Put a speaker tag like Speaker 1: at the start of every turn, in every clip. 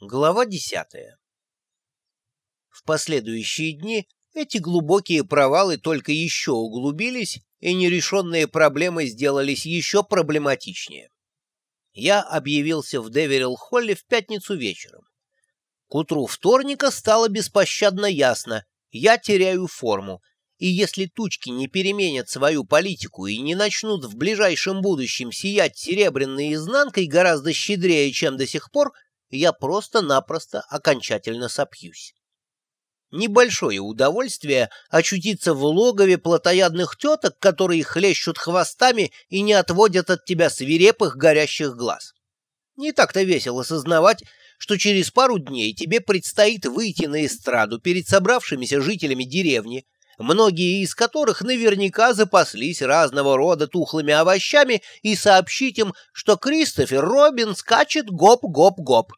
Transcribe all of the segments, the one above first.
Speaker 1: Глава десятая В последующие дни эти глубокие провалы только еще углубились, и нерешенные проблемы сделались еще проблематичнее. Я объявился в Деверилл-Холле в пятницу вечером. К утру вторника стало беспощадно ясно, я теряю форму, и если тучки не переменят свою политику и не начнут в ближайшем будущем сиять серебряной изнанкой гораздо щедрее, чем до сих пор, я просто-напросто окончательно сопьюсь. Небольшое удовольствие очутиться в логове плотоядных теток, которые хлещут хвостами и не отводят от тебя свирепых горящих глаз. Не так-то весело сознавать, что через пару дней тебе предстоит выйти на эстраду перед собравшимися жителями деревни, многие из которых наверняка запаслись разного рода тухлыми овощами, и сообщить им, что Кристофер Робин скачет гоп-гоп-гоп.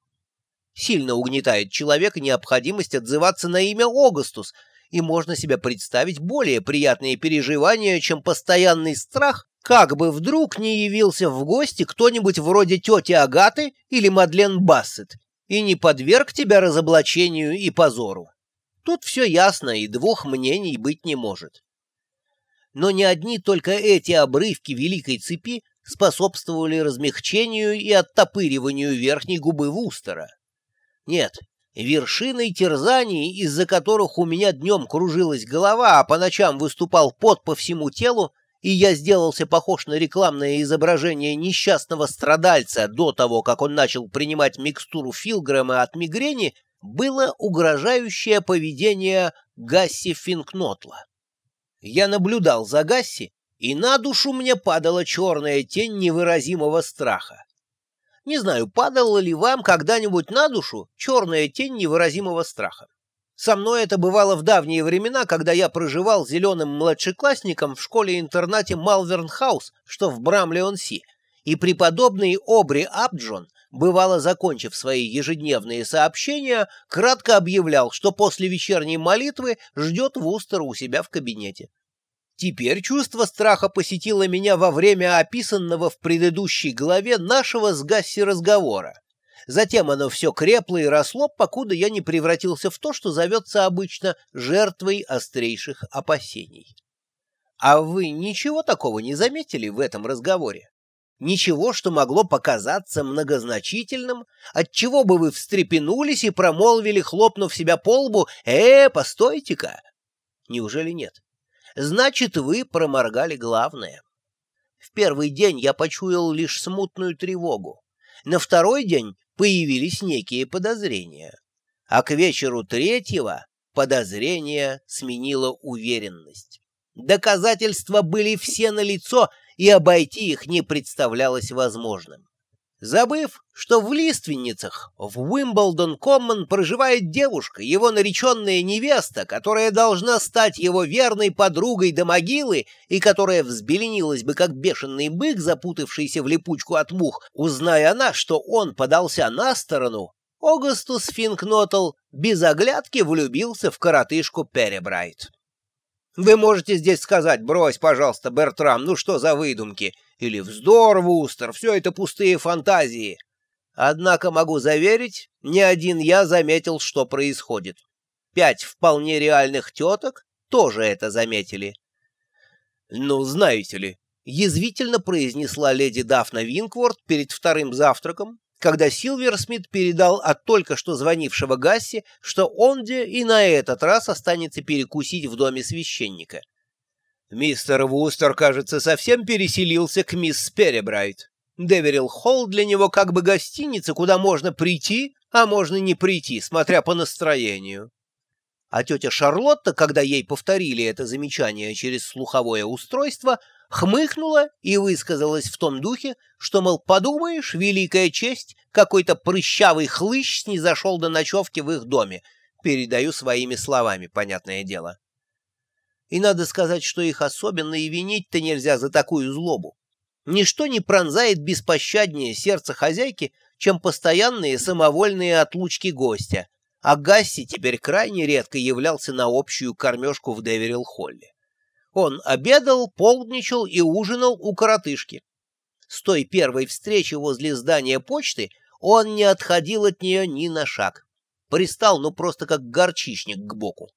Speaker 1: Сильно угнетает человека необходимость отзываться на имя Огастус, и можно себе представить более приятные переживания, чем постоянный страх, как бы вдруг не явился в гости кто-нибудь вроде тети Агаты или Мадлен Бассет и не подверг тебя разоблачению и позору. Тут все ясно, и двух мнений быть не может. Но не одни только эти обрывки великой цепи способствовали размягчению и оттопыриванию верхней губы Вустера. Нет, вершиной терзаний, из-за которых у меня днем кружилась голова, а по ночам выступал пот по всему телу, и я сделался похож на рекламное изображение несчастного страдальца до того, как он начал принимать микстуру Филгрэма от мигрени, было угрожающее поведение Гасси Финкнотла. Я наблюдал за Гасси, и на душу мне падала черная тень невыразимого страха. Не знаю, падала ли вам когда-нибудь на душу черная тень невыразимого страха. Со мной это бывало в давние времена, когда я проживал зеленым младшеклассником в школе-интернате Малверн-хаус, что в Брамли-он-Си, и преподобный Обри Апджон бывало, закончив свои ежедневные сообщения, кратко объявлял, что после вечерней молитвы ждет Вустера у себя в кабинете. Теперь чувство страха посетило меня во время описанного в предыдущей главе нашего с Гасси разговора. Затем оно все крепло и росло, покуда я не превратился в то, что зовется обычно жертвой острейших опасений. А вы ничего такого не заметили в этом разговоре? Ничего, что могло показаться многозначительным, от чего бы вы встрепенулись и промолвили, хлопнув себя по лбу, «Э, постойте-ка!» Неужели нет? Значит, вы проморгали главное. В первый день я почуял лишь смутную тревогу. На второй день появились некие подозрения. А к вечеру третьего подозрение сменило уверенность. Доказательства были все налицо, и обойти их не представлялось возможным. Забыв, что в Лиственницах, в Уимблдон-Коммон проживает девушка, его нареченная невеста, которая должна стать его верной подругой до могилы и которая взбеленилась бы, как бешеный бык, запутавшийся в липучку от мух, узная она, что он подался на сторону, Огастус Финкнотл без оглядки влюбился в коротышку Перебрайт. Вы можете здесь сказать, брось, пожалуйста, Бертрам, ну что за выдумки? Или вздор, Вустер, все это пустые фантазии. Однако могу заверить, ни один я заметил, что происходит. Пять вполне реальных теток тоже это заметили. Ну, знаете ли, язвительно произнесла леди Дафна Винкворт перед вторым завтраком, когда Силверсмит передал от только что звонившего Гасси, что Онде и на этот раз останется перекусить в доме священника. Мистер Вустер, кажется, совсем переселился к мисс Перебрайт. Деверилл Холл для него как бы гостиница, куда можно прийти, а можно не прийти, смотря по настроению. А тетя Шарлотта, когда ей повторили это замечание через слуховое устройство, хмыкнула и высказалась в том духе, что, мол, подумаешь, великая честь, какой-то прыщавый хлыщ снизошел до ночевки в их доме. Передаю своими словами, понятное дело. И надо сказать, что их особенно и винить-то нельзя за такую злобу. Ничто не пронзает беспощаднее сердце хозяйки, чем постоянные самовольные отлучки гостя, а Гасси теперь крайне редко являлся на общую кормежку в Деверилл-Холле. Он обедал, полдничал и ужинал у коротышки. С той первой встречи возле здания почты Он не отходил от нее ни на шаг. Пристал, ну просто как горчичник к боку.